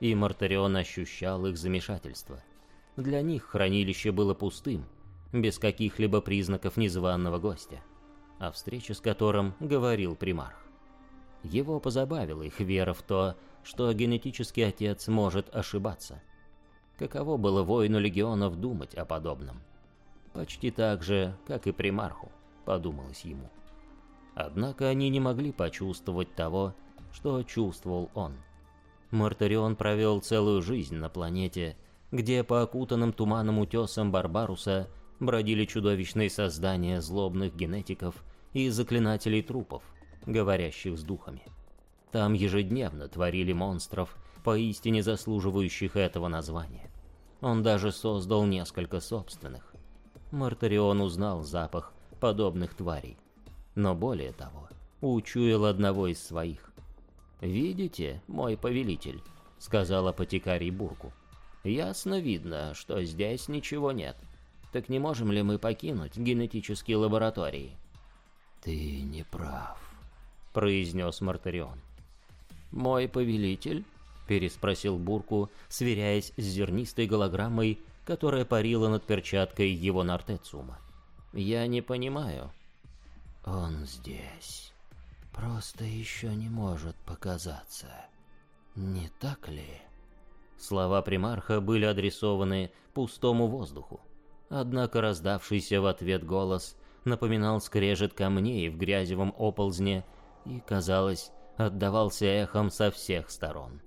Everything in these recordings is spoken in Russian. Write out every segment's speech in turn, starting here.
и Мартарион ощущал их замешательство. Для них хранилище было пустым, без каких-либо признаков незваного гостя, о встрече с которым говорил примарх. Его позабавила их вера в то, что генетический отец может ошибаться. Каково было воину легионов думать о подобном? Почти так же, как и примарху, подумалось ему. Однако они не могли почувствовать того, что чувствовал он. Мартарион провел целую жизнь на планете, где по окутанным туманом утесам Барбаруса бродили чудовищные создания злобных генетиков и заклинателей трупов, говорящих с духами. Там ежедневно творили монстров, поистине заслуживающих этого названия. Он даже создал несколько собственных. Мартарион узнал запах подобных тварей. Но более того, учуял одного из своих. «Видите, мой повелитель», — сказал апотекарий Бурку. «Ясно видно, что здесь ничего нет. Так не можем ли мы покинуть генетические лаборатории?» «Ты не прав», — произнес Мартарион. «Мой повелитель?» — переспросил Бурку, сверяясь с зернистой голограммой, которая парила над перчаткой его нартециума. «Я не понимаю». «Он здесь. Просто еще не может показаться. Не так ли?» Слова примарха были адресованы пустому воздуху. Однако раздавшийся в ответ голос напоминал скрежет камней в грязевом оползне и, казалось, отдавался эхом со всех сторон.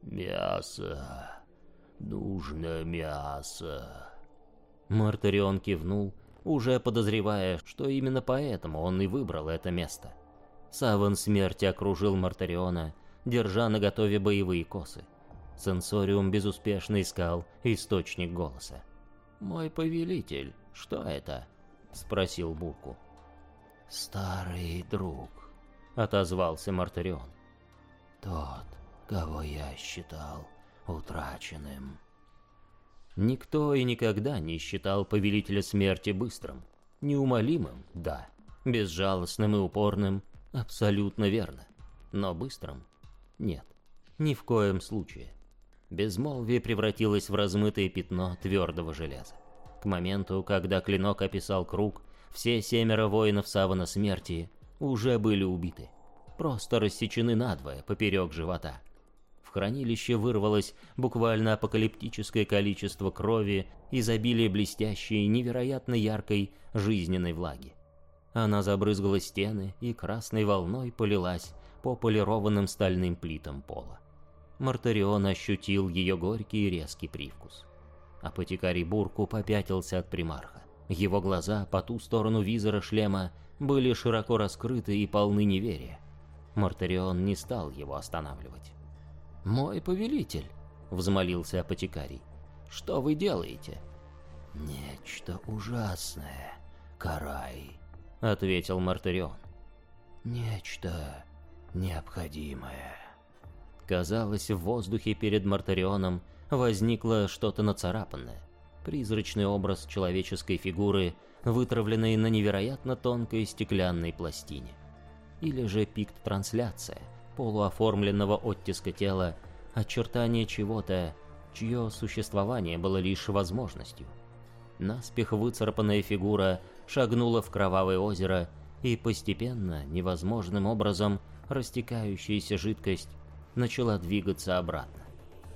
«Мясо! Нужно мясо!» Мартарион кивнул, уже подозревая, что именно поэтому он и выбрал это место. Саван смерти окружил Мартариона, держа наготове боевые косы. Сенсориум безуспешно искал источник голоса. «Мой повелитель, что это?» — спросил Бурку. «Старый друг», — отозвался Мартарион. «Тот, кого я считал утраченным». Никто и никогда не считал Повелителя Смерти быстрым. Неумолимым, да. Безжалостным и упорным, абсолютно верно. Но быстрым? Нет. Ни в коем случае. Безмолвие превратилось в размытое пятно твердого железа. К моменту, когда клинок описал круг, все семеро воинов Савана Смерти уже были убиты. Просто рассечены надвое поперек живота. В хранилище вырвалось буквально апокалиптическое количество крови, изобилие блестящей, невероятно яркой жизненной влаги. Она забрызгала стены и красной волной полилась по полированным стальным плитам пола. Мартарион ощутил ее горький и резкий привкус. Апотекарий Бурку попятился от примарха. Его глаза по ту сторону визора шлема были широко раскрыты и полны неверия. Мартарион не стал его останавливать. «Мой повелитель», — взмолился апотекарий, — «что вы делаете?» «Нечто ужасное, Карай», — ответил Мартарион. «Нечто необходимое». Казалось, в воздухе перед Мартарионом возникло что-то нацарапанное. Призрачный образ человеческой фигуры, вытравленный на невероятно тонкой стеклянной пластине. Или же пикт-трансляция полуоформленного оттиска тела, очертание чего-то, чье существование было лишь возможностью. Наспех выцарапанная фигура шагнула в кровавое озеро, и постепенно, невозможным образом, растекающаяся жидкость начала двигаться обратно.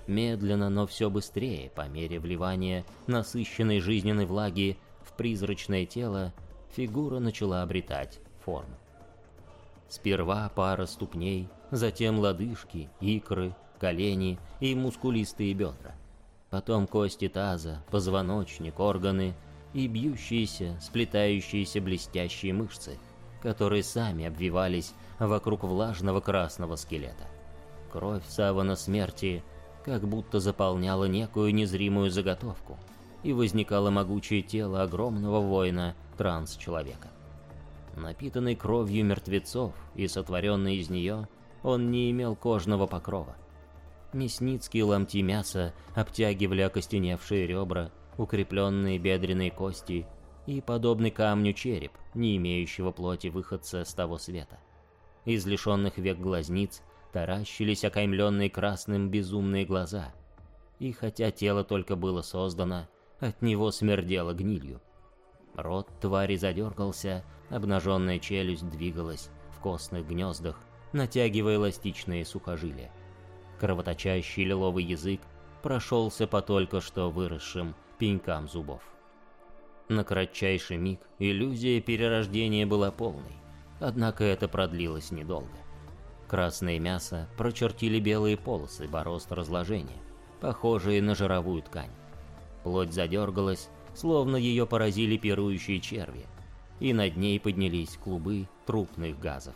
Медленно, но все быстрее, по мере вливания насыщенной жизненной влаги в призрачное тело, фигура начала обретать форму. Сперва пара ступней, затем лодыжки, икры, колени и мускулистые бедра. Потом кости таза, позвоночник, органы и бьющиеся, сплетающиеся блестящие мышцы, которые сами обвивались вокруг влажного красного скелета. Кровь савана смерти как будто заполняла некую незримую заготовку, и возникало могучее тело огромного воина транс-человека. Напитанный кровью мертвецов и сотворенный из нее, он не имел кожного покрова. Мясницкие ломти мяса обтягивали окостеневшие ребра, укрепленные бедренные кости и подобный камню череп, не имеющего плоти выходца с того света. Из лишенных век глазниц таращились окаймленные красным безумные глаза. И хотя тело только было создано, от него смердело гнилью. Рот твари задергался, обнаженная челюсть двигалась в костных гнездах, натягивая эластичные сухожилия. Кровоточащий лиловый язык прошелся по только что выросшим пенькам зубов. На кратчайший миг иллюзия перерождения была полной, однако это продлилось недолго. Красное мясо прочертили белые полосы борозд разложения, похожие на жировую ткань. Плоть задергалась, словно ее поразили пирующие черви, и над ней поднялись клубы трупных газов.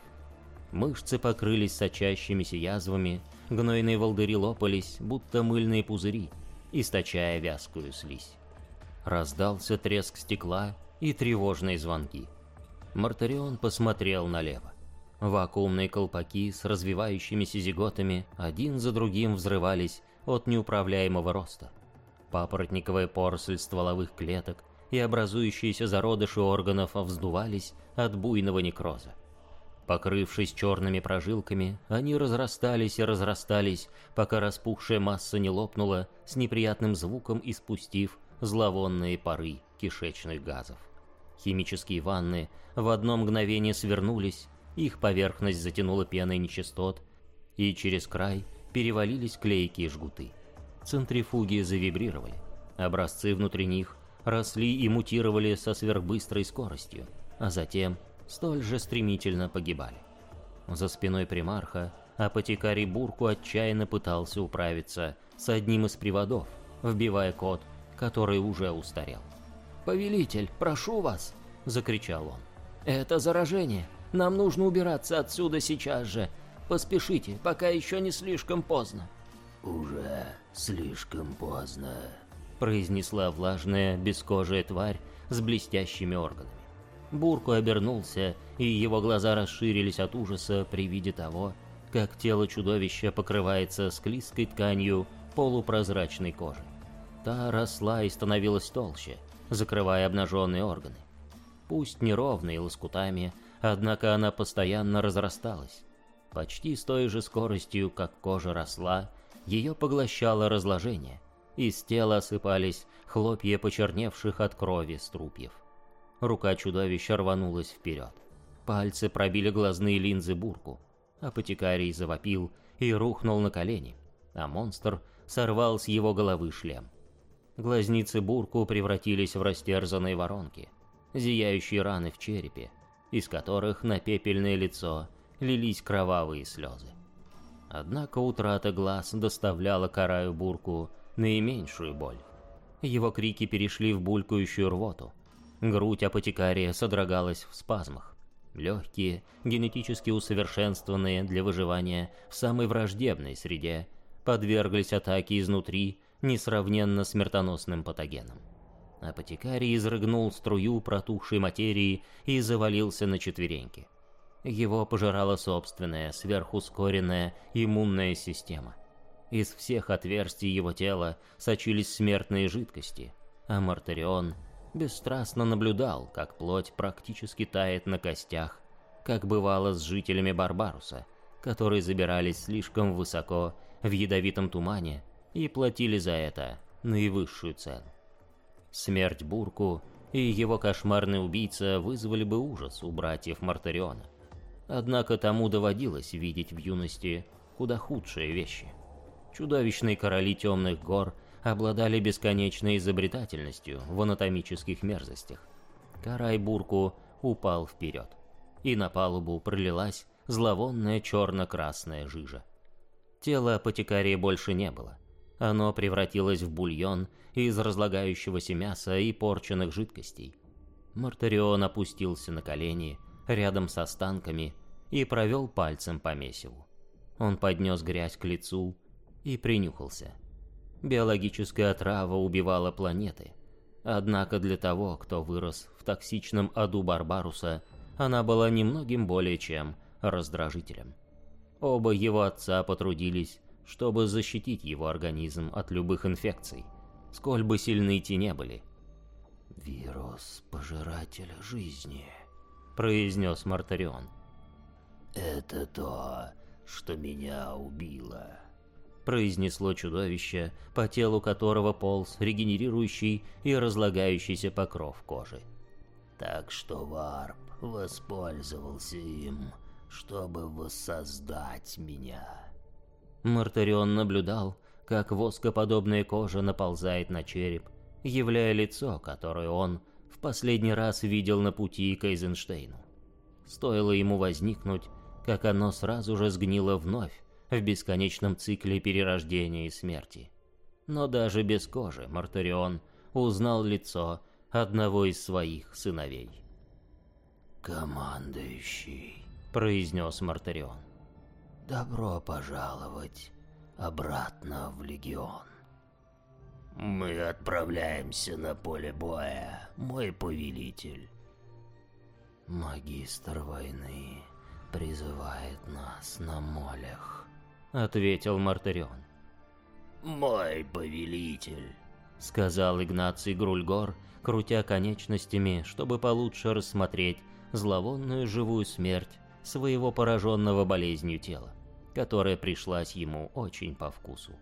Мышцы покрылись сочащимися язвами, гнойные волдыри лопались, будто мыльные пузыри, источая вязкую слизь. Раздался треск стекла и тревожные звонки. Мартарион посмотрел налево. Вакуумные колпаки с развивающимися зиготами один за другим взрывались от неуправляемого роста. Папоротниковая поросль стволовых клеток и образующиеся зародыши органов вздувались от буйного некроза. Покрывшись черными прожилками, они разрастались и разрастались, пока распухшая масса не лопнула с неприятным звуком испустив зловонные пары кишечных газов. Химические ванны в одно мгновение свернулись, их поверхность затянула пеной нечистот, и через край перевалились клейкие жгуты. Центрифуги завибрировали, образцы внутри них росли и мутировали со сверхбыстрой скоростью, а затем столь же стремительно погибали. За спиной примарха апотекарий Бурку отчаянно пытался управиться с одним из приводов, вбивая код, который уже устарел. «Повелитель, прошу вас!» — закричал он. «Это заражение! Нам нужно убираться отсюда сейчас же! Поспешите, пока еще не слишком поздно!» «Уже слишком поздно», — произнесла влажная, бескожая тварь с блестящими органами. Бурку обернулся, и его глаза расширились от ужаса при виде того, как тело чудовища покрывается склизкой тканью полупрозрачной кожи. Та росла и становилась толще, закрывая обнаженные органы. Пусть неровные лоскутами, однако она постоянно разрасталась. Почти с той же скоростью, как кожа росла, ее поглощало разложение. Из тела осыпались хлопья почерневших от крови струпьев. Рука чудовища рванулась вперед. Пальцы пробили глазные линзы бурку. Апотекарий завопил и рухнул на колени, а монстр сорвал с его головы шлем. Глазницы бурку превратились в растерзанные воронки, зияющие раны в черепе, из которых на пепельное лицо лились кровавые слезы. Однако утрата глаз доставляла Караю Бурку наименьшую боль. Его крики перешли в булькающую рвоту, Грудь апотекария содрогалась в спазмах. Легкие, генетически усовершенствованные для выживания в самой враждебной среде, подверглись атаке изнутри несравненно смертоносным патогеном. Апотекарий изрыгнул струю протухшей материи и завалился на четвереньки. Его пожирала собственная, сверхускоренная иммунная система. Из всех отверстий его тела сочились смертные жидкости, а Мартарион бесстрастно наблюдал, как плоть практически тает на костях, как бывало с жителями Барбаруса, которые забирались слишком высоко в ядовитом тумане и платили за это наивысшую цену. Смерть Бурку и его кошмарный убийца вызвали бы ужас у братьев Мартариона. Однако тому доводилось видеть в юности куда худшие вещи. Чудовищные короли темных гор обладали бесконечной изобретательностью в анатомических мерзостях. Карай-бурку упал вперед, и на палубу пролилась зловонная черно-красная жижа. Тела апотекария больше не было. Оно превратилось в бульон из разлагающегося мяса и порченных жидкостей. Мартарион опустился на колени рядом с останками и провел пальцем по месиву. Он поднес грязь к лицу и принюхался. Биологическая отрава убивала планеты. Однако для того, кто вырос в токсичном аду Барбаруса, она была немногим более чем раздражителем. Оба его отца потрудились, чтобы защитить его организм от любых инфекций, сколь бы сильны те не были. «Вирус пожирателя жизни», — произнес Мартарион. «Это то, что меня убило», — произнесло чудовище, по телу которого полз регенерирующий и разлагающийся покров кожи. «Так что Варп воспользовался им, чтобы воссоздать меня». Мартарион наблюдал, как воскоподобная кожа наползает на череп, являя лицо, которое он в последний раз видел на пути к Эйзенштейну. Стоило ему возникнуть, как оно сразу же сгнило вновь в бесконечном цикле перерождения и смерти. Но даже без кожи Мартарион узнал лицо одного из своих сыновей. «Командующий», — произнес Мартарион. «Добро пожаловать обратно в Легион». «Мы отправляемся на поле боя, мой повелитель». «Магистр войны призывает нас на молях», — ответил Мартарион. «Мой повелитель», — сказал Игнаций Грульгор, крутя конечностями, чтобы получше рассмотреть зловонную живую смерть своего пораженного болезнью тела, которая пришлась ему очень по вкусу.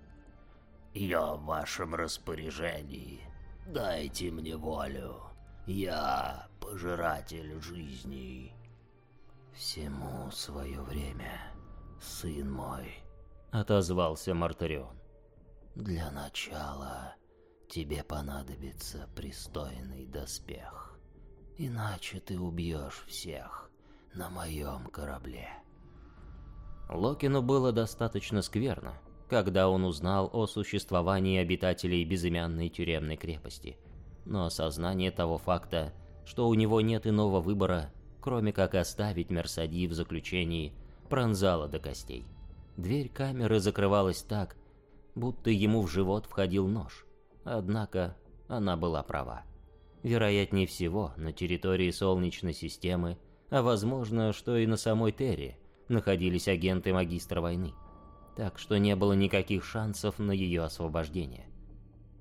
«Я в вашем распоряжении. Дайте мне волю. Я пожиратель жизней». «Всему свое время, сын мой», — отозвался Мартарион. «Для начала тебе понадобится пристойный доспех, иначе ты убьешь всех на моем корабле». Локину было достаточно скверно, когда он узнал о существовании обитателей безымянной тюремной крепости. Но осознание того факта, что у него нет иного выбора, кроме как оставить Мерсади в заключении, пронзало до костей. Дверь камеры закрывалась так, будто ему в живот входил нож. Однако она была права. Вероятнее всего, на территории Солнечной системы, а возможно, что и на самой Терре, находились агенты Магистра войны так что не было никаких шансов на ее освобождение.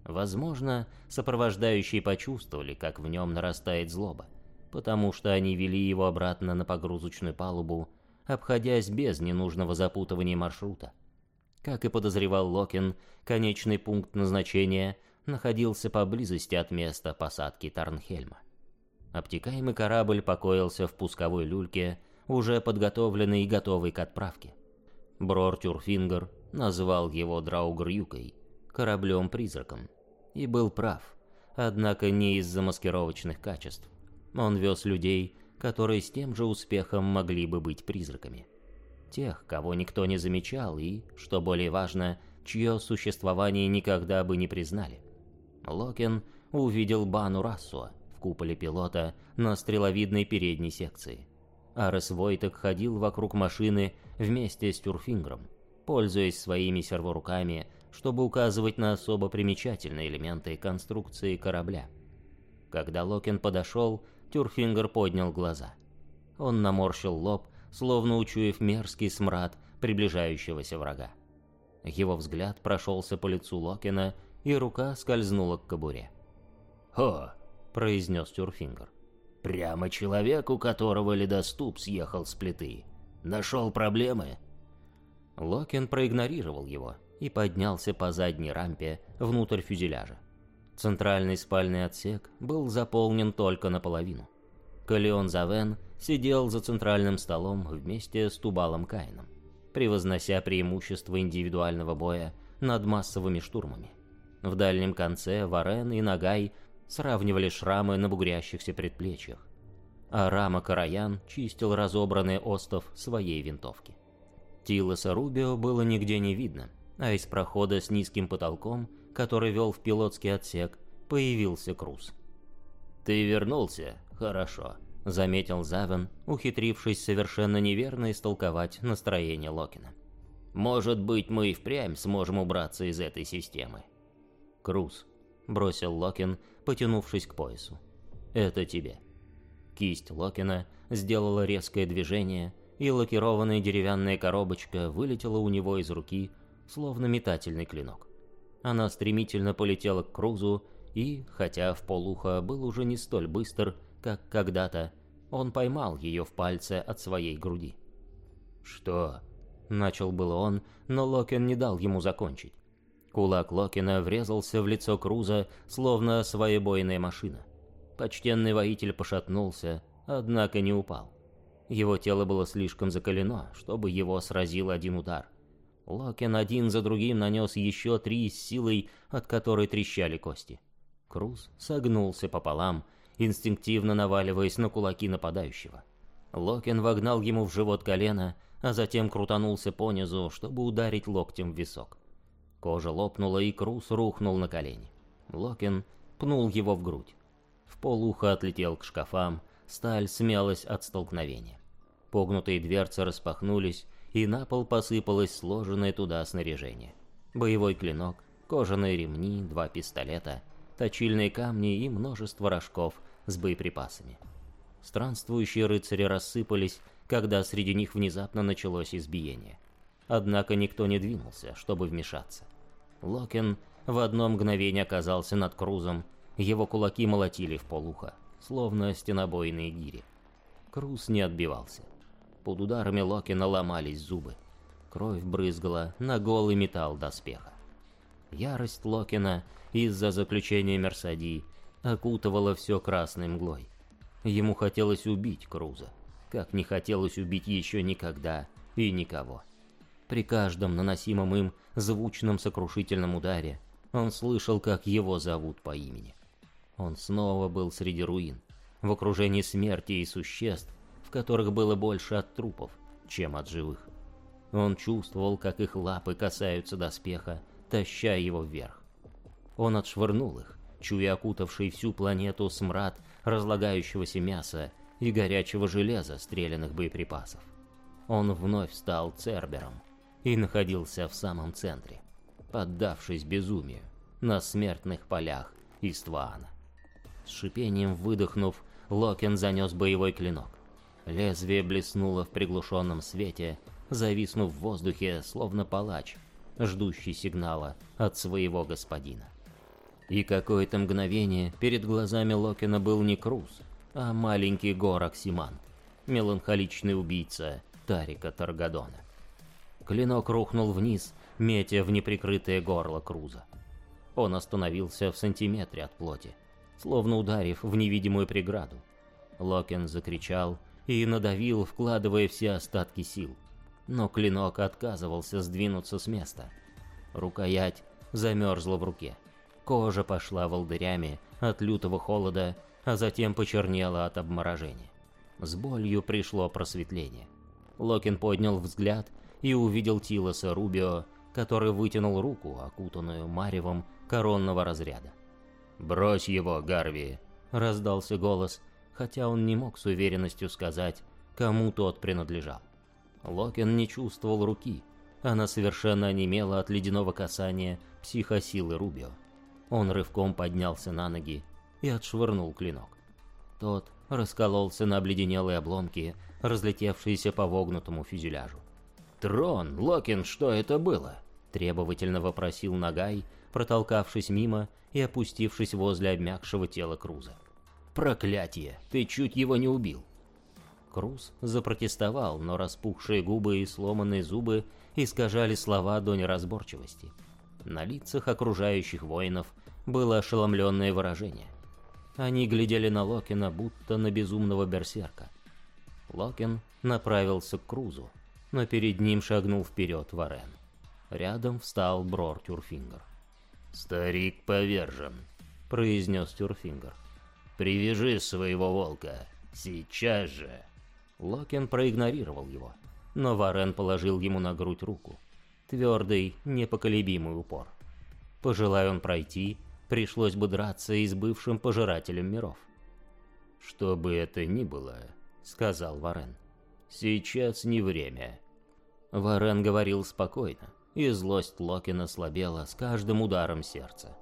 Возможно, сопровождающие почувствовали, как в нем нарастает злоба, потому что они вели его обратно на погрузочную палубу, обходясь без ненужного запутывания маршрута. Как и подозревал Локин, конечный пункт назначения находился поблизости от места посадки Тарнхельма. Обтекаемый корабль покоился в пусковой люльке, уже подготовленный и готовый к отправке. Брор Тюрфингер назвал его Драугрюкой, кораблем-призраком, и был прав, однако не из-за маскировочных качеств. Он вез людей, которые с тем же успехом могли бы быть призраками. Тех, кого никто не замечал и, что более важно, чье существование никогда бы не признали. Локин увидел Бану Рассуа в куполе пилота на стреловидной передней секции. Арес Войтек ходил вокруг машины вместе с Тюрфингром, пользуясь своими серворуками, чтобы указывать на особо примечательные элементы конструкции корабля. Когда Локин подошел, Тюрфингер поднял глаза. Он наморщил лоб, словно учуяв мерзкий смрад приближающегося врага. Его взгляд прошелся по лицу Локина, и рука скользнула к кобуре. «О!» — произнес Тюрфингер. «Прямо человек, у которого ледоступ съехал с плиты. Нашел проблемы?» Локин проигнорировал его и поднялся по задней рампе внутрь фюзеляжа. Центральный спальный отсек был заполнен только наполовину. Калеон Завен сидел за центральным столом вместе с Тубалом Кайном, превознося преимущество индивидуального боя над массовыми штурмами. В дальнем конце Варен и Нагай сравнивали шрамы на бугрящихся предплечьях а Рама Караян чистил разобранный остов своей винтовки. Тилоса Рубио было нигде не видно, а из прохода с низким потолком, который вел в пилотский отсек, появился Круз. «Ты вернулся? Хорошо», — заметил Завен, ухитрившись совершенно неверно истолковать настроение Локина. «Может быть, мы и впрямь сможем убраться из этой системы». «Круз», — бросил Локин, потянувшись к поясу. «Это тебе». Кисть Локина сделала резкое движение, и лакированная деревянная коробочка вылетела у него из руки, словно метательный клинок. Она стремительно полетела к Крузу, и, хотя в полухо был уже не столь быстр, как когда-то, он поймал ее в пальце от своей груди. «Что?» Начал было он, но Локен не дал ему закончить. Кулак Локена врезался в лицо Круза, словно сваебойная машина. Почтенный воитель пошатнулся, однако не упал. Его тело было слишком закалено, чтобы его сразил один удар. Локен один за другим нанес еще три с силой, от которой трещали кости. Круз согнулся пополам, инстинктивно наваливаясь на кулаки нападающего. Локен вогнал ему в живот колено, а затем крутанулся понизу, чтобы ударить локтем в висок. Кожа лопнула, и Круз рухнул на колени. Локен пнул его в грудь. В полуха отлетел к шкафам, сталь смялась от столкновения. Погнутые дверцы распахнулись, и на пол посыпалось сложенное туда снаряжение. Боевой клинок, кожаные ремни, два пистолета, точильные камни и множество рожков с боеприпасами. Странствующие рыцари рассыпались, когда среди них внезапно началось избиение. Однако никто не двинулся, чтобы вмешаться. Локен в одно мгновение оказался над Крузом его кулаки молотили в полуха, словно стенобойные гири. Круз не отбивался. Под ударами Локина ломались зубы. Кровь брызгала на голый металл доспеха. Ярость Локина из-за заключения Мерсади окутывала все красной мглой. Ему хотелось убить Круза, как не хотелось убить еще никогда и никого. При каждом наносимом им звучном сокрушительном ударе он слышал, как его зовут по имени. Он снова был среди руин, в окружении смерти и существ, в которых было больше от трупов, чем от живых. Он чувствовал, как их лапы касаются доспеха, таща его вверх. Он отшвырнул их, чуя окутавший всю планету смрад разлагающегося мяса и горячего железа стрелянных боеприпасов. Он вновь стал Цербером и находился в самом центре, поддавшись безумию на смертных полях Иствана. С шипением выдохнув, Локен занес боевой клинок. Лезвие блеснуло в приглушенном свете, зависнув в воздухе, словно палач, ждущий сигнала от своего господина. И какое-то мгновение перед глазами Локена был не Круз, а маленький Горок Симан, меланхоличный убийца Тарика Таргадона. Клинок рухнул вниз, метя в неприкрытое горло Круза. Он остановился в сантиметре от плоти словно ударив в невидимую преграду. Локен закричал и надавил, вкладывая все остатки сил. Но клинок отказывался сдвинуться с места. Рукоять замерзла в руке. Кожа пошла волдырями от лютого холода, а затем почернела от обморожения. С болью пришло просветление. Локин поднял взгляд и увидел Тилоса Рубио, который вытянул руку, окутанную маревом коронного разряда. «Брось его, Гарви!» — раздался голос, хотя он не мог с уверенностью сказать, кому тот принадлежал. Локен не чувствовал руки, она совершенно онемела от ледяного касания психосилы Рубио. Он рывком поднялся на ноги и отшвырнул клинок. Тот раскололся на обледенелые обломки, разлетевшиеся по вогнутому фюзеляжу. «Трон, Локин, что это было?» — требовательно вопросил Нагай, протолкавшись мимо и опустившись возле обмякшего тела Круза. «Проклятие! Ты чуть его не убил!» Круз запротестовал, но распухшие губы и сломанные зубы искажали слова до неразборчивости. На лицах окружающих воинов было ошеломленное выражение. Они глядели на Локина, будто на безумного берсерка. Локин направился к Крузу, но перед ним шагнул вперед Варен. Рядом встал Брор Тюрфингер. «Старик повержен», — произнес Тюрфингер. «Привяжи своего волка. Сейчас же!» Локин проигнорировал его, но Варен положил ему на грудь руку. Твердый, непоколебимый упор. Пожелая он пройти, пришлось бы драться и с бывшим пожирателем миров. «Что бы это ни было», — сказал Варен, — «сейчас не время». Варен говорил спокойно, и злость Локина слабела с каждым ударом сердца.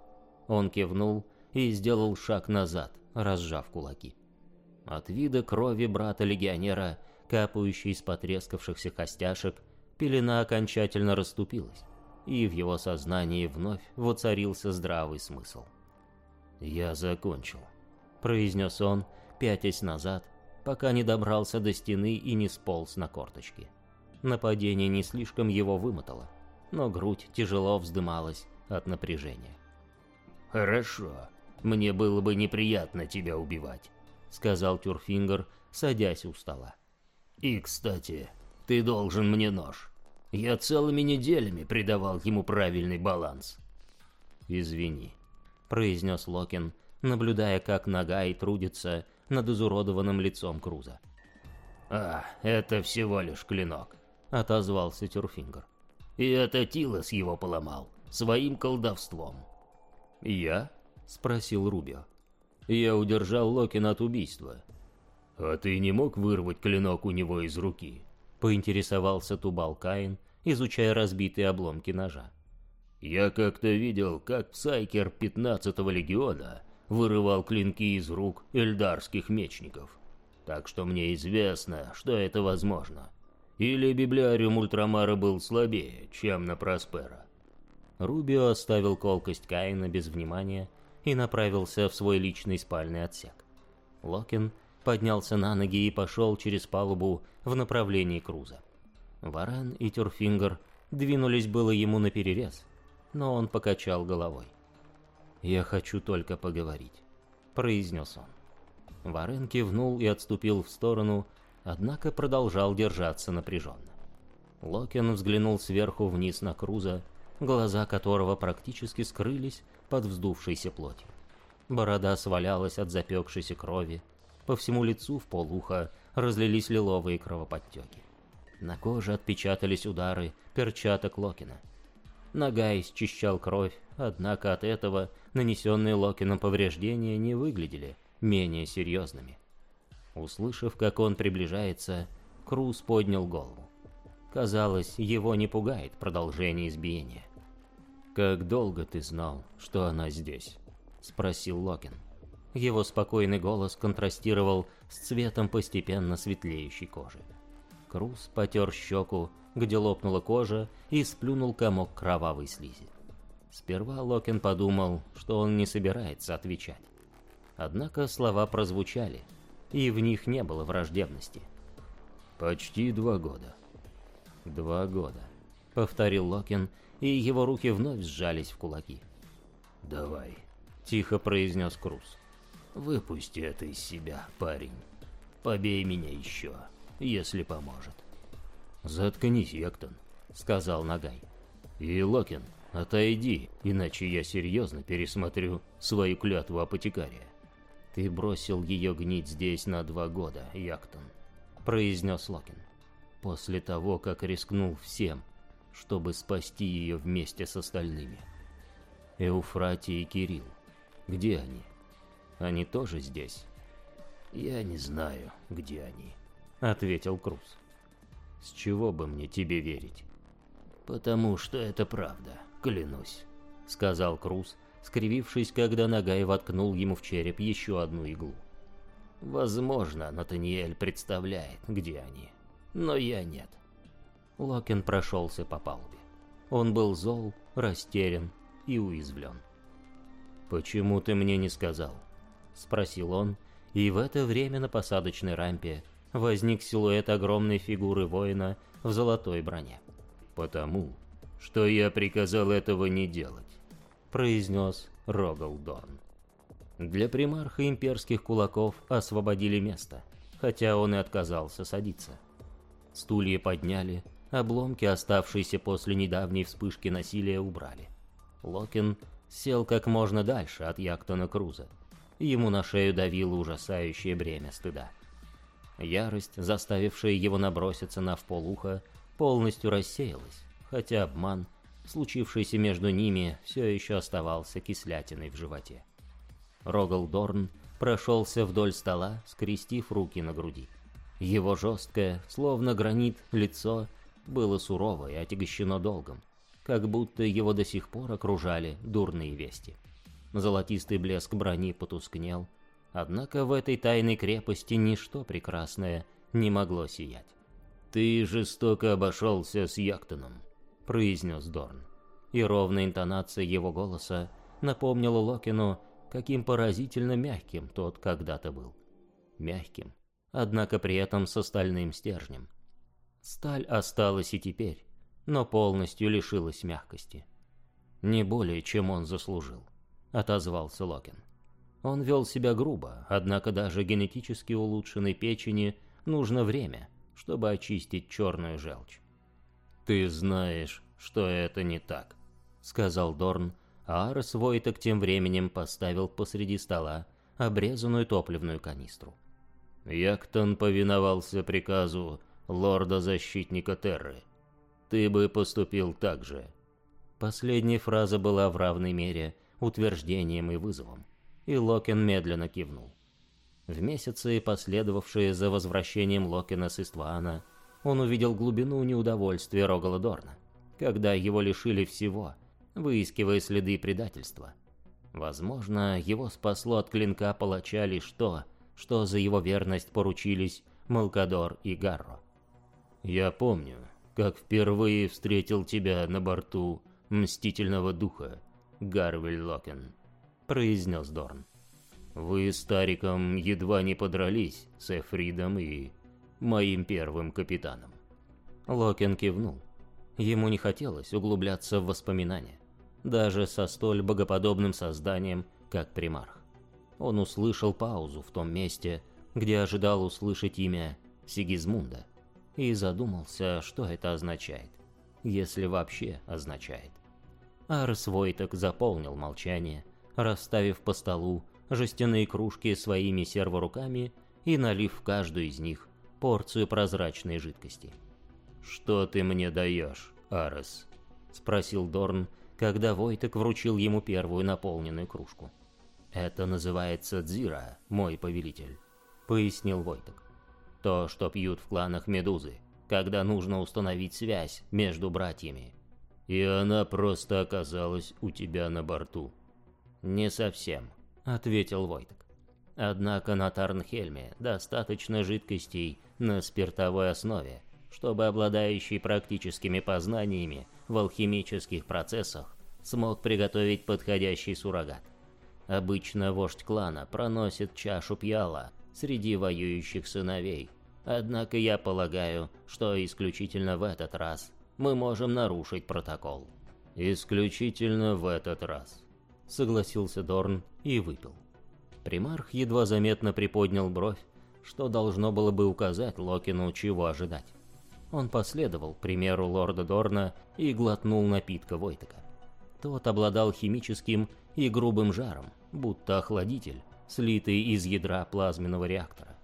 Он кивнул и сделал шаг назад, разжав кулаки. От вида крови брата-легионера, капающей из потрескавшихся костяшек, пелена окончательно расступилась, и в его сознании вновь воцарился здравый смысл. «Я закончил», — произнес он, пятясь назад, пока не добрался до стены и не сполз на корточки. Нападение не слишком его вымотало, но грудь тяжело вздымалась от напряжения. «Хорошо, мне было бы неприятно тебя убивать», — сказал Тюрфингер, садясь у стола. «И, кстати, ты должен мне нож. Я целыми неделями придавал ему правильный баланс». «Извини», — произнес Локин, наблюдая, как нога и трудится над изуродованным лицом Круза. «А, это всего лишь клинок», — отозвался Тюрфингер. «И это Тилос его поломал, своим колдовством». «Я?» — спросил Рубио. «Я удержал Локина от убийства». «А ты не мог вырвать клинок у него из руки?» — поинтересовался Тубал Каин, изучая разбитые обломки ножа. «Я как-то видел, как псайкер 15-го легиона вырывал клинки из рук эльдарских мечников. Так что мне известно, что это возможно. Или библиариум Ультрамара был слабее, чем на Просперо. Рубио оставил колкость Каина без внимания и направился в свой личный спальный отсек. Локен поднялся на ноги и пошел через палубу в направлении Круза. Варен и Тюрфингер двинулись было ему на перерез, но он покачал головой. «Я хочу только поговорить», — произнес он. Варен кивнул и отступил в сторону, однако продолжал держаться напряженно. Локин взглянул сверху вниз на Круза, глаза которого практически скрылись под вздувшейся плотью. Борода свалялась от запекшейся крови, по всему лицу в полуха разлились лиловые кровоподтеки. На коже отпечатались удары перчаток Локина. Нога исчищал кровь, однако от этого нанесенные Локином повреждения не выглядели менее серьезными. Услышав, как он приближается, Круз поднял голову. Казалось, его не пугает продолжение избиения. «Как долго ты знал, что она здесь?» — спросил Локин. Его спокойный голос контрастировал с цветом постепенно светлеющей кожи. Круз потер щеку, где лопнула кожа, и сплюнул комок кровавой слизи. Сперва Локин подумал, что он не собирается отвечать. Однако слова прозвучали, и в них не было враждебности. «Почти два года». «Два года», — повторил Локин, и его руки вновь сжались в кулаки. «Давай», — тихо произнес Круз. «Выпусти это из себя, парень. Побей меня еще, если поможет». «Заткнись, Яктон», — сказал Нагай. «И, Локин, отойди, иначе я серьезно пересмотрю свою клятву апотекария». «Ты бросил ее гнить здесь на два года, Яктон», — произнес Локин. «После того, как рискнул всем, чтобы спасти ее вместе с остальными. Эуфратий и Кирилл, где они? Они тоже здесь?» «Я не знаю, где они», — ответил Круз. «С чего бы мне тебе верить?» «Потому что это правда, клянусь», — сказал Круз, скривившись, когда Нагай воткнул ему в череп еще одну иглу. «Возможно, Натаниэль представляет, где они, но я нет». Локин прошелся по палубе. Он был зол, растерян и уязвлен. «Почему ты мне не сказал?» — спросил он, и в это время на посадочной рампе возник силуэт огромной фигуры воина в золотой броне. «Потому, что я приказал этого не делать», — произнес Рогалдорн. Для примарха имперских кулаков освободили место, хотя он и отказался садиться. Стулья подняли, Обломки, оставшиеся после недавней вспышки насилия, убрали. Локин сел как можно дальше от Яктона Круза. Ему на шею давило ужасающее бремя стыда. Ярость, заставившая его наброситься на вполуха, полностью рассеялась, хотя обман, случившийся между ними, все еще оставался кислятиной в животе. Рогал Дорн прошелся вдоль стола, скрестив руки на груди. Его жесткое, словно гранит, лицо было сурово и отягощено долгом, как будто его до сих пор окружали дурные вести. Золотистый блеск брони потускнел, однако в этой тайной крепости ничто прекрасное не могло сиять. «Ты жестоко обошелся с Яктоном», — произнес Дорн. И ровная интонация его голоса напомнила Локину, каким поразительно мягким тот когда-то был. Мягким, однако при этом с остальным стержнем. Сталь осталась и теперь, но полностью лишилась мягкости. «Не более, чем он заслужил», — отозвался Локин. Он вел себя грубо, однако даже генетически улучшенной печени нужно время, чтобы очистить черную желчь. «Ты знаешь, что это не так», — сказал Дорн, а Арес Войток тем временем поставил посреди стола обрезанную топливную канистру. Яктон повиновался приказу лорда-защитника Терры. Ты бы поступил так же. Последняя фраза была в равной мере утверждением и вызовом, и Локен медленно кивнул. В месяцы, последовавшие за возвращением Локена с Иствана, он увидел глубину неудовольствия Рогала Дорна, когда его лишили всего, выискивая следы предательства. Возможно, его спасло от клинка палача лишь то, что за его верность поручились Малкадор и Гарро. «Я помню, как впервые встретил тебя на борту Мстительного Духа, Гарвель Локен», — произнес Дорн. «Вы с Тариком едва не подрались с Эфридом и моим первым капитаном». Локен кивнул. Ему не хотелось углубляться в воспоминания, даже со столь богоподобным созданием, как примарх. Он услышал паузу в том месте, где ожидал услышать имя Сигизмунда, и задумался, что это означает, если вообще означает. Арс Войток заполнил молчание, расставив по столу жестяные кружки своими серворуками и налив в каждую из них порцию прозрачной жидкости. «Что ты мне даешь, Арес?» — спросил Дорн, когда Войтек вручил ему первую наполненную кружку. «Это называется дзира, мой повелитель», — пояснил Войтек. То, что пьют в кланах Медузы, когда нужно установить связь между братьями. И она просто оказалась у тебя на борту. «Не совсем», — ответил Войтек. «Однако на Тарнхельме достаточно жидкостей на спиртовой основе, чтобы обладающий практическими познаниями в алхимических процессах смог приготовить подходящий суррогат. Обычно вождь клана проносит чашу пьяла среди воюющих сыновей, однако я полагаю, что исключительно в этот раз мы можем нарушить протокол. «Исключительно в этот раз», — согласился Дорн и выпил. Примарх едва заметно приподнял бровь, что должно было бы указать Локину, чего ожидать. Он последовал примеру лорда Дорна и глотнул напитка Войтека. Тот обладал химическим и грубым жаром, будто охладитель, слитый из ядра плазменного реактора.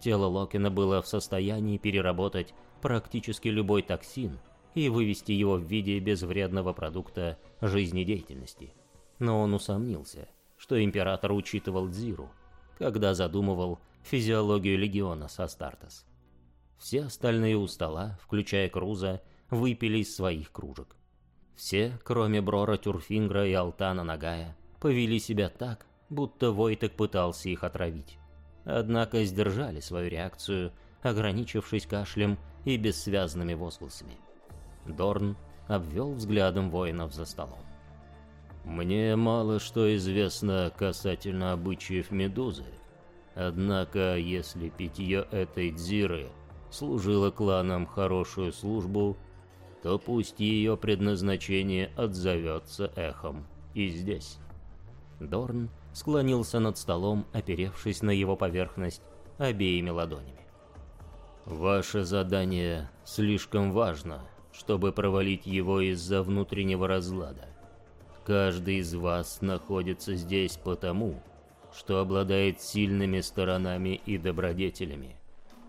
Тело Локина было в состоянии переработать практически любой токсин и вывести его в виде безвредного продукта жизнедеятельности. Но он усомнился, что император учитывал Дзиру, когда задумывал физиологию легиона Састартес. Все остальные у стола, включая Круза, выпили из своих кружек. Все, кроме Брора Тюрфингра и Алтана Нагая, повели себя так, будто Войтек пытался их отравить. Однако сдержали свою реакцию, ограничившись кашлем и бессвязными возгласами. Дорн обвел взглядом воинов за столом. «Мне мало что известно касательно обычаев Медузы. Однако, если питье этой дзиры служила кланам хорошую службу, то пусть ее предназначение отзовется эхом и здесь. Дорн склонился над столом, оперевшись на его поверхность обеими ладонями. «Ваше задание слишком важно, чтобы провалить его из-за внутреннего разлада. Каждый из вас находится здесь потому, что обладает сильными сторонами и добродетелями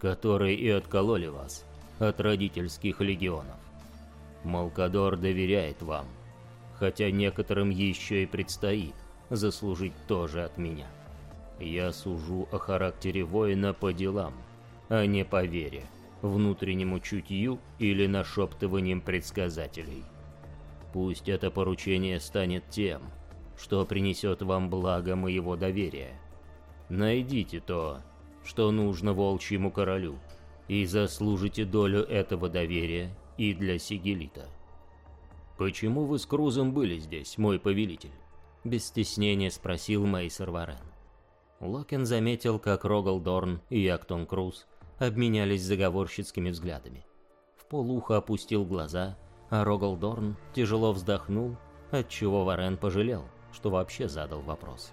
которые и откололи вас от родительских легионов. Малкадор доверяет вам, хотя некоторым еще и предстоит заслужить тоже от меня. Я сужу о характере воина по делам, а не по вере, внутреннему чутью или нашептыванием предсказателей. Пусть это поручение станет тем, что принесет вам благо моего доверия. Найдите то, что нужно волчьему королю, и заслужите долю этого доверия и для Сигелита. «Почему вы с Крузом были здесь, мой повелитель?» Без стеснения спросил Мейсер Варен. Локен заметил, как Рогал Дорн и Актон Круз обменялись заговорщицкими взглядами. полуха опустил глаза, а Рогалдорн тяжело вздохнул, отчего Варен пожалел, что вообще задал вопрос.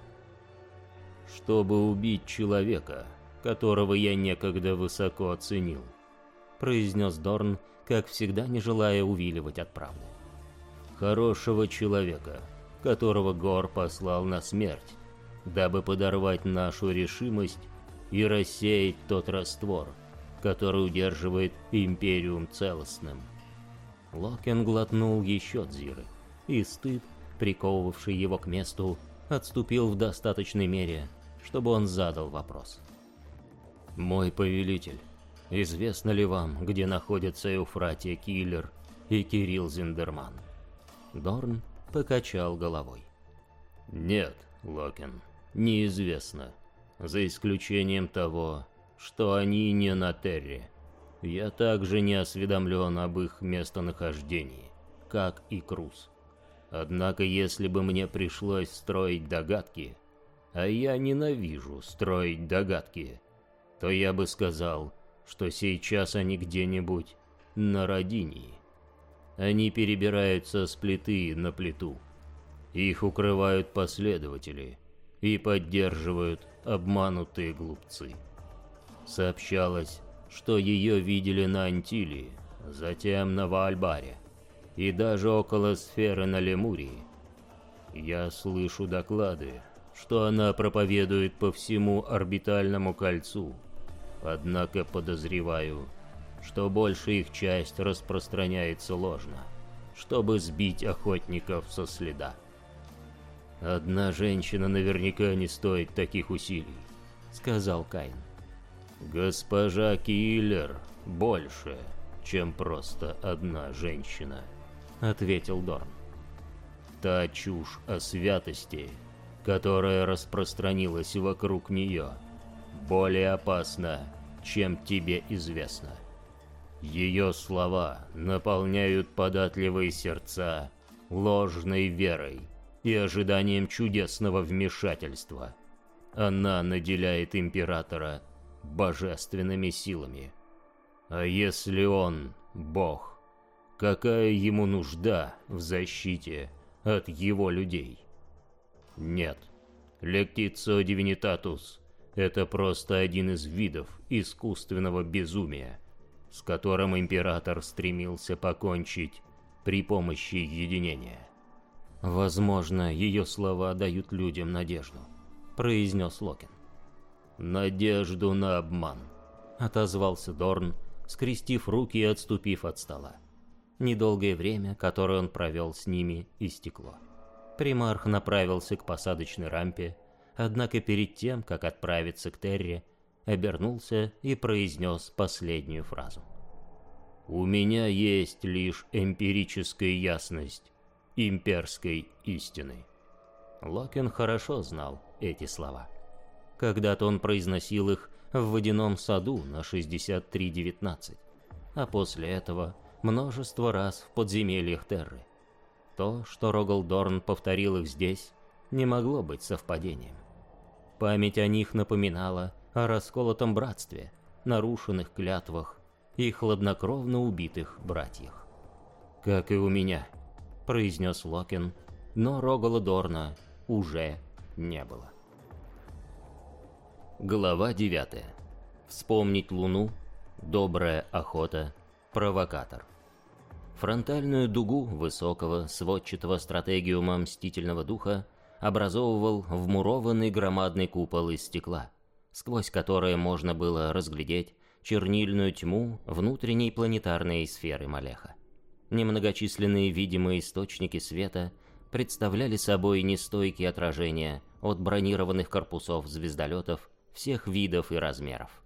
«Чтобы убить человека, которого я некогда высоко оценил», произнес Дорн, как всегда не желая увиливать от правды. «Хорошего человека, которого Гор послал на смерть, дабы подорвать нашу решимость и рассеять тот раствор, который удерживает Империум целостным». Локен глотнул еще дзиры, и стыд, приковывавший его к месту, отступил в достаточной мере, чтобы он задал вопрос. «Мой повелитель, известно ли вам, где находятся Эуфратия Киллер и Кирилл Зиндерман?» Дорн покачал головой. «Нет, Локен, неизвестно, за исключением того, что они не на Терре. Я также не осведомлен об их местонахождении, как и Круз. Однако, если бы мне пришлось строить догадки, а я ненавижу строить догадки, то я бы сказал, что сейчас они где-нибудь на Родинии. Они перебираются с плиты на плиту. Их укрывают последователи и поддерживают обманутые глупцы. Сообщалось, что ее видели на Антилии, затем на Ваальбаре и даже около сферы на Лемурии. Я слышу доклады, что она проповедует по всему орбитальному кольцу, однако подозреваю, что большая их часть распространяется ложно, чтобы сбить охотников со следа. «Одна женщина наверняка не стоит таких усилий», — сказал Кайн. «Госпожа Киллер больше, чем просто одна женщина», — ответил Дорн. «Та чушь о святости, которая распространилась вокруг нее, более опасна, чем тебе известно. Ее слова наполняют податливые сердца ложной верой и ожиданием чудесного вмешательства. Она наделяет императора божественными силами. А если он бог, какая ему нужда в защите от его людей? Нет, Лектицо Дивинитатус — это просто один из видов искусственного безумия, с которым император стремился покончить при помощи единения. «Возможно, ее слова дают людям надежду», — произнес Локин надежду на обман», — отозвался Дорн, скрестив руки и отступив от стола. Недолгое время, которое он провел с ними, истекло. Примарх направился к посадочной рампе, однако перед тем, как отправиться к Терре, обернулся и произнес последнюю фразу. «У меня есть лишь эмпирическая ясность имперской истины». Локин хорошо знал эти слова. Когда-то он произносил их в водяном саду на 63.19, а после этого множество раз в подземельях Терры. То, что Рогалдорн повторил их здесь, не могло быть совпадением. Память о них напоминала о расколотом братстве, нарушенных клятвах и хладнокровно убитых братьях. «Как и у меня», — произнес Локин, но Рогаладорна уже не было. Глава 9. Вспомнить Луну, добрая охота, провокатор. Фронтальную дугу высокого сводчатого стратегиума Мстительного Духа образовывал вмурованный громадный купол из стекла, сквозь которое можно было разглядеть чернильную тьму внутренней планетарной сферы Малеха. Немногочисленные видимые источники света представляли собой нестойкие отражения от бронированных корпусов звездолетов всех видов и размеров.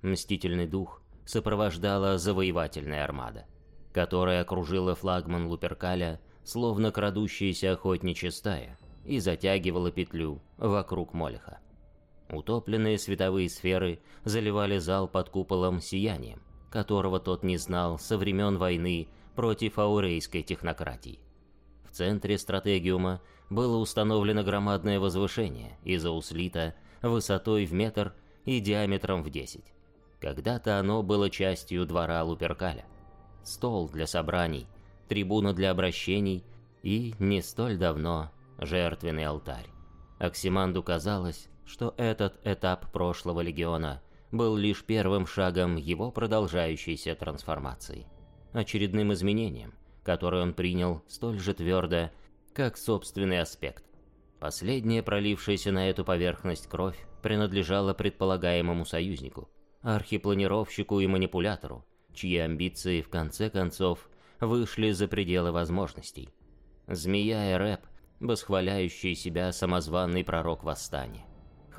Мстительный дух сопровождала завоевательная армада, которая окружила флагман Луперкаля, словно крадущаяся охотничья стая, и затягивала петлю вокруг Молеха. Утопленные световые сферы заливали зал под куполом сиянием, которого тот не знал со времен войны против аурейской технократии. В центре стратегиума было установлено громадное возвышение из ауслита высотой в метр и диаметром в 10. Когда-то оно было частью двора Луперкаля. стол для собраний, трибуна для обращений и, не столь давно, жертвенный алтарь. Оксиманду казалось, что этот этап прошлого легиона был лишь первым шагом его продолжающейся трансформации, очередным изменением, которое он принял столь же твердо, как собственный аспект. Последняя пролившаяся на эту поверхность кровь принадлежала предполагаемому союзнику, архипланировщику и манипулятору, чьи амбиции в конце концов вышли за пределы возможностей. Змея и рэп, восхваляющий себя самозванный пророк восстания.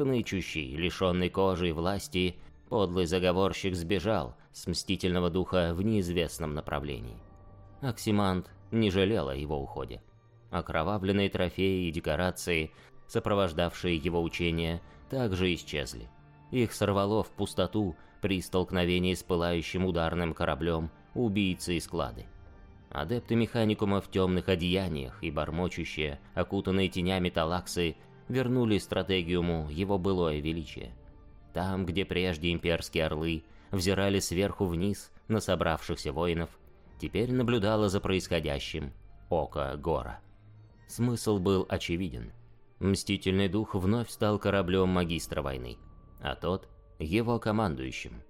Хнычущий, лишенный кожи и власти, подлый заговорщик сбежал с мстительного духа в неизвестном направлении. Оксимант не жалел о его уходе. Окровавленные трофеи и декорации, сопровождавшие его учения, также исчезли. Их сорвало в пустоту при столкновении с пылающим ударным кораблем убийцы и склады. Адепты механикума в темных одеяниях и бормочущие, окутанные тенями талаксы, вернули стратегиуму его былое величие. Там, где прежде имперские орлы взирали сверху вниз на собравшихся воинов, теперь наблюдало за происходящим око Гора. Смысл был очевиден. Мстительный дух вновь стал кораблем магистра войны, а тот — его командующим.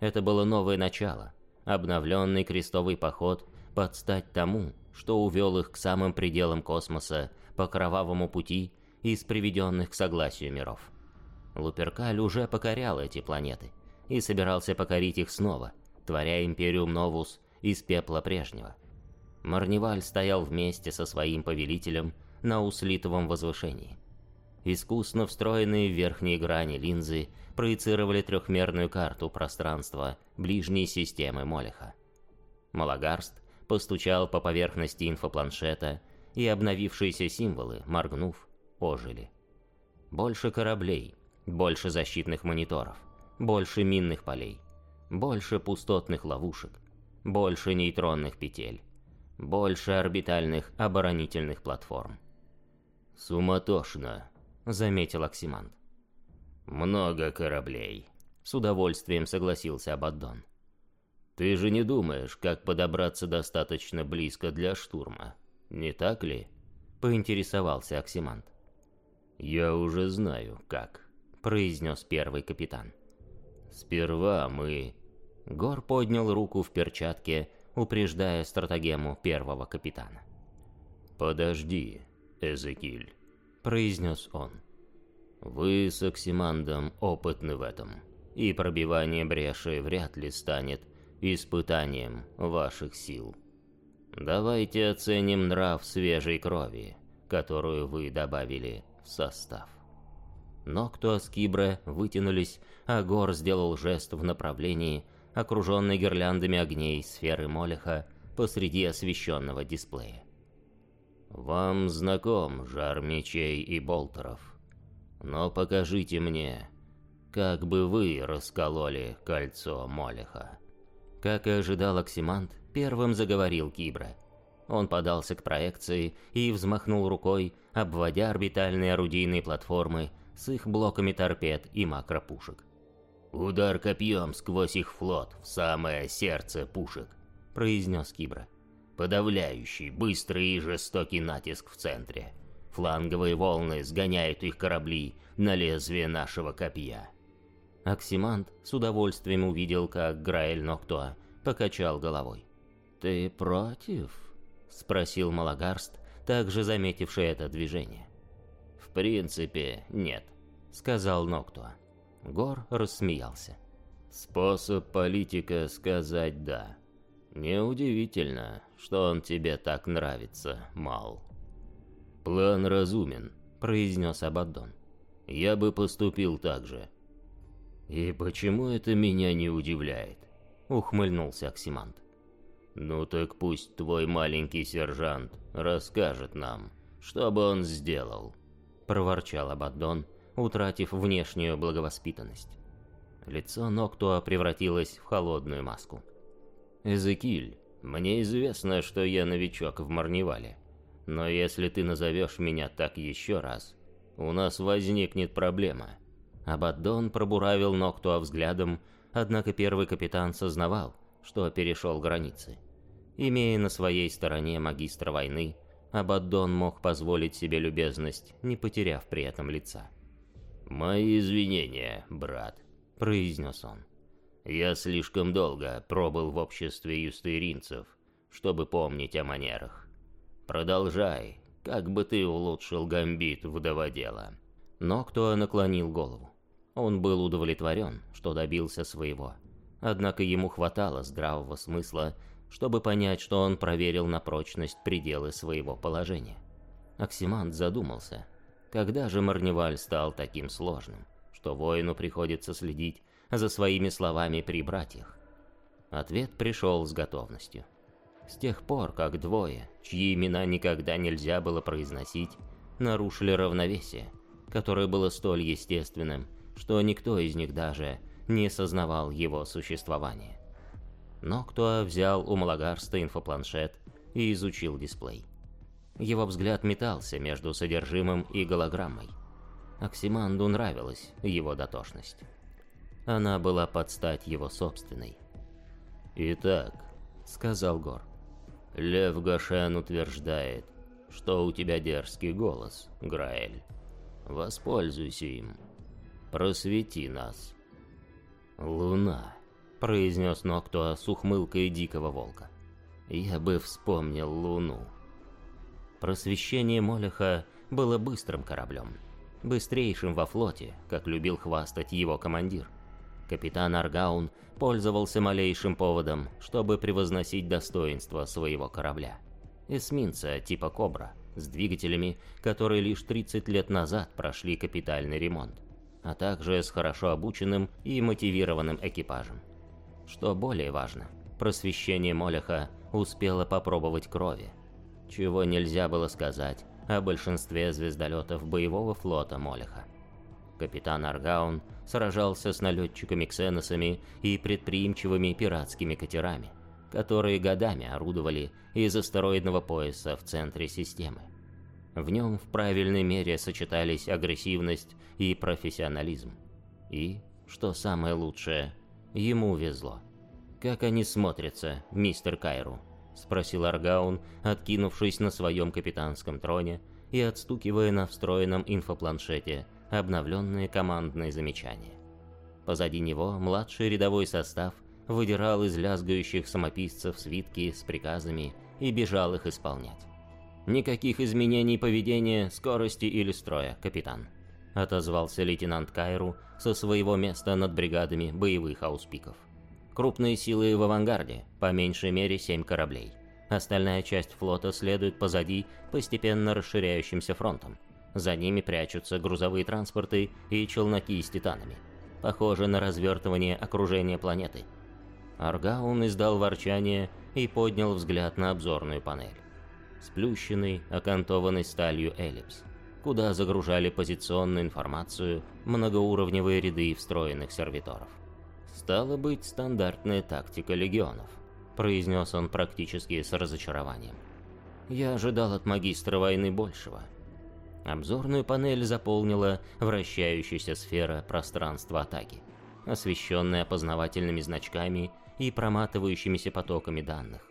Это было новое начало, обновленный крестовый поход под стать тому, что увел их к самым пределам космоса по кровавому пути из приведенных к согласию миров. Луперкаль уже покорял эти планеты и собирался покорить их снова, творя Империум Новус из пепла прежнего. Марниваль стоял вместе со своим повелителем на услитовом возвышении. Искусно встроенные в верхние грани линзы проецировали трехмерную карту пространства ближней системы Молеха. Малагарст постучал по поверхности инфопланшета, и обновившиеся символы, моргнув, ожили. Больше кораблей, больше защитных мониторов, больше минных полей, больше пустотных ловушек, больше нейтронных петель, больше орбитальных оборонительных платформ. «Суматошно», — заметил Оксимант. «Много кораблей», — с удовольствием согласился Абаддон. «Ты же не думаешь, как подобраться достаточно близко для штурма, не так ли?» — поинтересовался Оксимант. «Я уже знаю, как», — произнес первый капитан. «Сперва мы...» Гор поднял руку в перчатке, упреждая стратегему первого капитана. «Подожди, Эзекиль», — произнес он. «Вы с Оксимандом опытны в этом, и пробивание бреши вряд ли станет испытанием ваших сил. Давайте оценим нрав свежей крови, которую вы добавили состав. Нокто с Кибра вытянулись, а Гор сделал жест в направлении, окруженной гирляндами огней сферы Молеха посреди освещенного дисплея. «Вам знаком жар мечей и болтеров, но покажите мне, как бы вы раскололи кольцо Молеха». Как и ожидал Оксимант, первым заговорил Кибра. Он подался к проекции и взмахнул рукой, обводя орбитальные орудийные платформы с их блоками торпед и макропушек. «Удар копьем сквозь их флот в самое сердце пушек», — произнес Кибра. «Подавляющий, быстрый и жестокий натиск в центре. Фланговые волны сгоняют их корабли на лезвие нашего копья». Оксимант с удовольствием увидел, как Граэль Ноктуа покачал головой. «Ты против?» — спросил Малагарст, также заметивший это движение. «В принципе, нет», — сказал Ноктуа. Гор рассмеялся. «Способ политика сказать «да». Неудивительно, что он тебе так нравится, Мал». «План разумен», — произнес Абаддон. «Я бы поступил так же». «И почему это меня не удивляет?» — ухмыльнулся Оксимант. «Ну так пусть твой маленький сержант расскажет нам, что бы он сделал», — проворчал Абаддон, утратив внешнюю благовоспитанность. Лицо Ноктуа превратилось в холодную маску. «Эзекиль, мне известно, что я новичок в Марневале, но если ты назовешь меня так еще раз, у нас возникнет проблема». Абаддон пробуравил Ноктуа взглядом, однако первый капитан сознавал, что перешел границы Имея на своей стороне магистра войны, Абаддон мог позволить себе любезность, не потеряв при этом лица. «Мои извинения, брат», — произнес он. «Я слишком долго пробыл в обществе юстеринцев, чтобы помнить о манерах. Продолжай, как бы ты улучшил гамбит вдоводела». Но кто наклонил голову. Он был удовлетворен, что добился своего. Однако ему хватало здравого смысла, чтобы понять, что он проверил на прочность пределы своего положения. Оксимант задумался, когда же Марневаль стал таким сложным, что воину приходится следить за своими словами при братьях. Ответ пришел с готовностью. С тех пор, как двое, чьи имена никогда нельзя было произносить, нарушили равновесие, которое было столь естественным, что никто из них даже не сознавал его существования. Но кто взял у Малагарста инфопланшет и изучил дисплей. Его взгляд метался между содержимым и голограммой. Оксиманду нравилась его дотошность. Она была под стать его собственной. «Итак», — сказал Гор, — «Лев Гашен утверждает, что у тебя дерзкий голос, Граэль. Воспользуйся им. Просвети нас». «Луна», — произнес Ноктуа с ухмылкой дикого волка. «Я бы вспомнил Луну». Просвещение Молеха было быстрым кораблем, быстрейшим во флоте, как любил хвастать его командир. Капитан Аргаун пользовался малейшим поводом, чтобы превозносить достоинство своего корабля. Эсминца типа «Кобра» с двигателями, которые лишь 30 лет назад прошли капитальный ремонт, а также с хорошо обученным и мотивированным экипажем. Что более важно, просвещение Молеха успело попробовать крови, чего нельзя было сказать о большинстве звездолетов боевого флота Молеха. Капитан Аргаун сражался с налетчиками-ксеносами и предприимчивыми пиратскими катерами, которые годами орудовали из астероидного пояса в центре системы. В нем в правильной мере сочетались агрессивность и профессионализм. И, что самое лучшее, ему везло. «Как они смотрятся, мистер Кайру?» — спросил Аргаун, откинувшись на своем капитанском троне и отстукивая на встроенном инфопланшете обновленные командные замечания. Позади него младший рядовой состав выдирал из лязгающих самописцев свитки с приказами и бежал их исполнять. «Никаких изменений поведения, скорости или строя, капитан», — отозвался лейтенант Кайру со своего места над бригадами боевых ауспиков. «Крупные силы в авангарде, по меньшей мере семь кораблей. Остальная часть флота следует позади постепенно расширяющимся фронтом. За ними прячутся грузовые транспорты и челноки с титанами. Похоже на развертывание окружения планеты. Аргаун издал ворчание и поднял взгляд на обзорную панель. Сплющенный, окантованный сталью эллипс, куда загружали позиционную информацию многоуровневые ряды встроенных сервиторов. «Стало быть, стандартная тактика легионов», — произнес он практически с разочарованием. «Я ожидал от магистра войны большего». Обзорную панель заполнила вращающаяся сфера пространства атаки, освещенная опознавательными значками и проматывающимися потоками данных.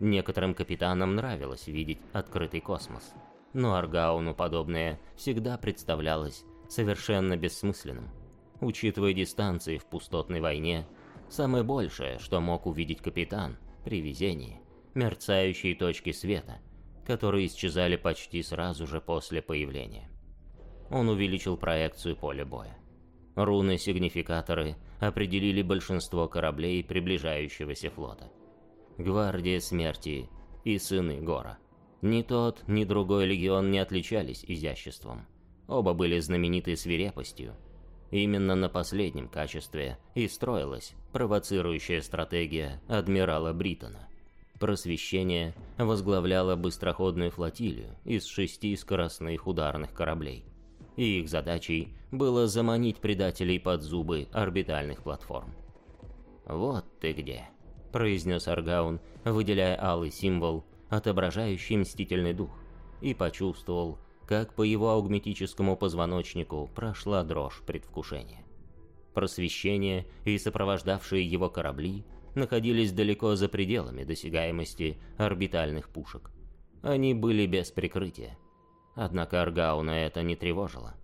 Некоторым капитанам нравилось видеть открытый космос, но Аргауну подобное всегда представлялось совершенно бессмысленным. Учитывая дистанции в пустотной войне, самое большее, что мог увидеть капитан при везении, мерцающие точки света, которые исчезали почти сразу же после появления. Он увеличил проекцию поля боя. Руны-сигнификаторы определили большинство кораблей приближающегося флота. Гвардия Смерти и Сыны Гора. Ни тот, ни другой легион не отличались изяществом. Оба были знамениты свирепостью. Именно на последнем качестве и строилась провоцирующая стратегия адмирала Бриттона. Просвещение возглавляло быстроходную флотилию из шести скоростных ударных кораблей. И их задачей было заманить предателей под зубы орбитальных платформ. «Вот ты где», — произнес Аргаун, выделяя алый символ, отображающий мстительный дух, и почувствовал, как по его аугметическому позвоночнику прошла дрожь предвкушения. Просвещение и сопровождавшие его корабли находились далеко за пределами досягаемости орбитальных пушек. Они были без прикрытия. Однако Аргауна это не тревожило.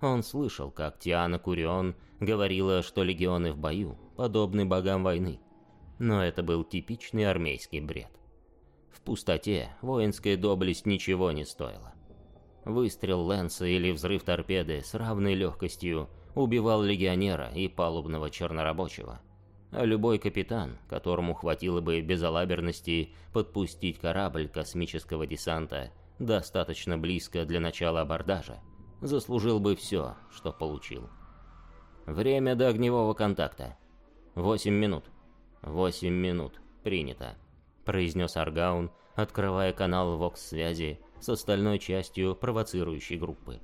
Он слышал, как Тиана Курион говорила, что легионы в бою подобны богам войны. Но это был типичный армейский бред. В пустоте воинская доблесть ничего не стоила. Выстрел Лэнса или взрыв торпеды с равной легкостью убивал легионера и палубного чернорабочего. А любой капитан, которому хватило бы безалаберности подпустить корабль космического десанта достаточно близко для начала абордажа, заслужил бы все, что получил. Время до огневого контакта. Восемь минут. Восемь минут. Принято. Произнес Аргаун, открывая канал ВОКС-связи с остальной частью провоцирующей группы.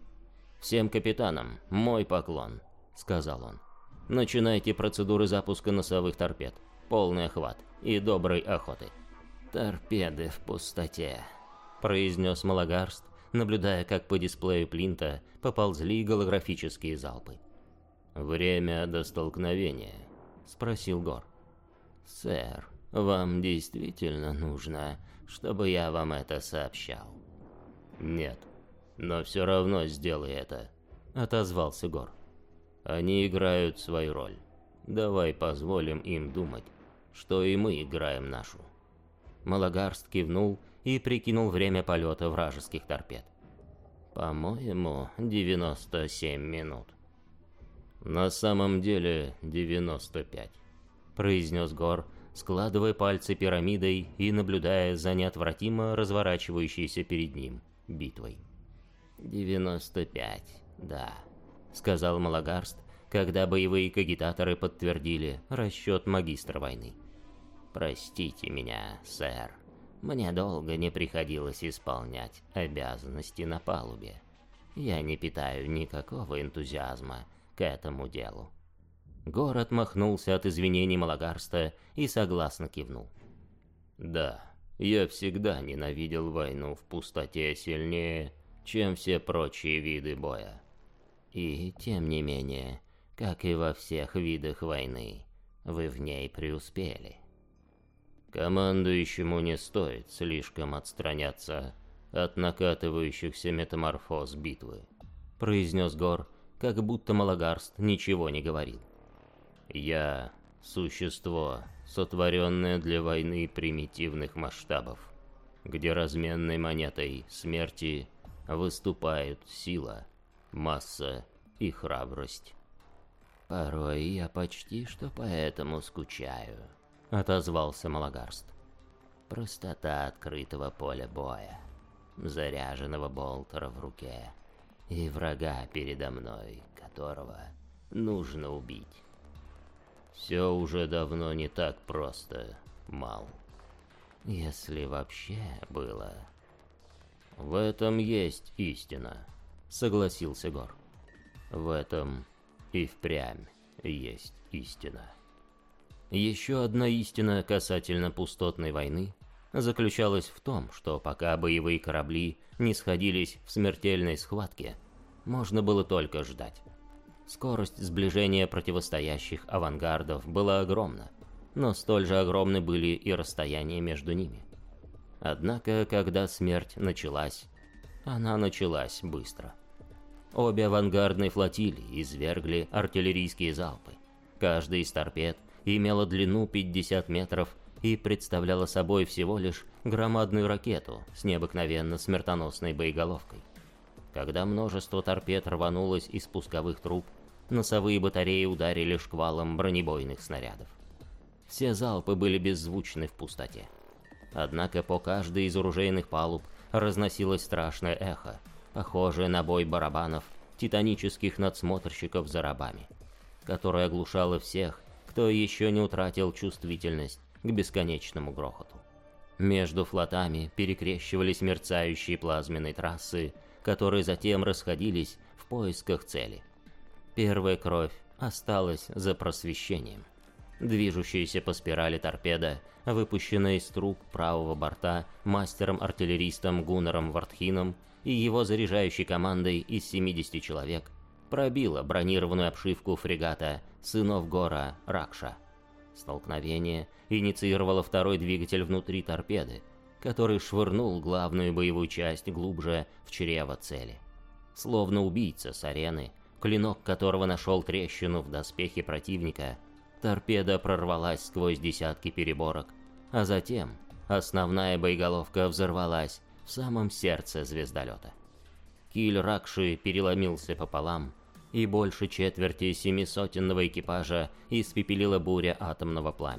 «Всем капитанам, мой поклон», — сказал он. «Начинайте процедуры запуска носовых торпед. Полный охват и доброй охоты». «Торпеды в пустоте», — произнес Малагарст, наблюдая, как по дисплею Плинта поползли голографические залпы. «Время до столкновения», — спросил Гор. «Сэр, вам действительно нужно, чтобы я вам это сообщал?» «Нет, но все равно сделай это», — отозвался Гор. «Они играют свою роль. Давай позволим им думать, что и мы играем нашу». Малагарст кивнул и прикинул время полета вражеских торпед. «По-моему, 97 минут». «На самом деле 95», — произнес Гор, складывая пальцы пирамидой и наблюдая за неотвратимо разворачивающейся перед ним битвой. «95, да», — сказал Малагарст, когда боевые кагитаторы подтвердили расчет магистра войны. «Простите меня, сэр. Мне долго не приходилось исполнять обязанности на палубе. Я не питаю никакого энтузиазма к этому делу. Город махнулся от извинений Малагарста и согласно кивнул. «Да, я всегда ненавидел войну в пустоте сильнее, чем все прочие виды боя. И, тем не менее, как и во всех видах войны, вы в ней преуспели. Командующему не стоит слишком отстраняться от накатывающихся метаморфоз битвы, произнес Гор, как будто Малагарст ничего не говорил. Я — существо, сотворенное для войны примитивных масштабов, где разменной монетой смерти выступают сила, масса и храбрость. «Порой я почти что поэтому скучаю», — отозвался Малагарст. «Простота открытого поля боя, заряженного болтера в руке и врага передо мной, которого нужно убить». Все уже давно не так просто, Мал. Если вообще было. В этом есть истина, согласился Гор. В этом и впрямь есть истина. Еще одна истина касательно пустотной войны заключалась в том, что пока боевые корабли не сходились в смертельной схватке, можно было только ждать. Скорость сближения противостоящих авангардов была огромна, но столь же огромны были и расстояния между ними. Однако, когда смерть началась, она началась быстро. Обе авангардные флотилии извергли артиллерийские залпы. Каждая из торпед имела длину 50 метров и представляла собой всего лишь громадную ракету с необыкновенно смертоносной боеголовкой. Когда множество торпед рванулось из пусковых труб, носовые батареи ударили шквалом бронебойных снарядов. Все залпы были беззвучны в пустоте. Однако по каждой из оружейных палуб разносилось страшное эхо, похожее на бой барабанов титанических надсмотрщиков за рабами, которое оглушало всех, кто еще не утратил чувствительность к бесконечному грохоту. Между флотами перекрещивались мерцающие плазменные трассы, которые затем расходились в поисках цели. Первая кровь осталась за просвещением. Движущаяся по спирали торпеда, выпущенная из труб правого борта мастером-артиллеристом Гуннером Вартхином и его заряжающей командой из 70 человек, пробила бронированную обшивку фрегата «Сынов Гора» Ракша. Столкновение инициировало второй двигатель внутри торпеды, который швырнул главную боевую часть глубже в чрево цели. Словно убийца с арены, клинок которого нашел трещину в доспехе противника, торпеда прорвалась сквозь десятки переборок, а затем основная боеголовка взорвалась в самом сердце звездолета. Киль Ракши переломился пополам, и больше четверти семисотенного экипажа испепелила буря атомного пламени.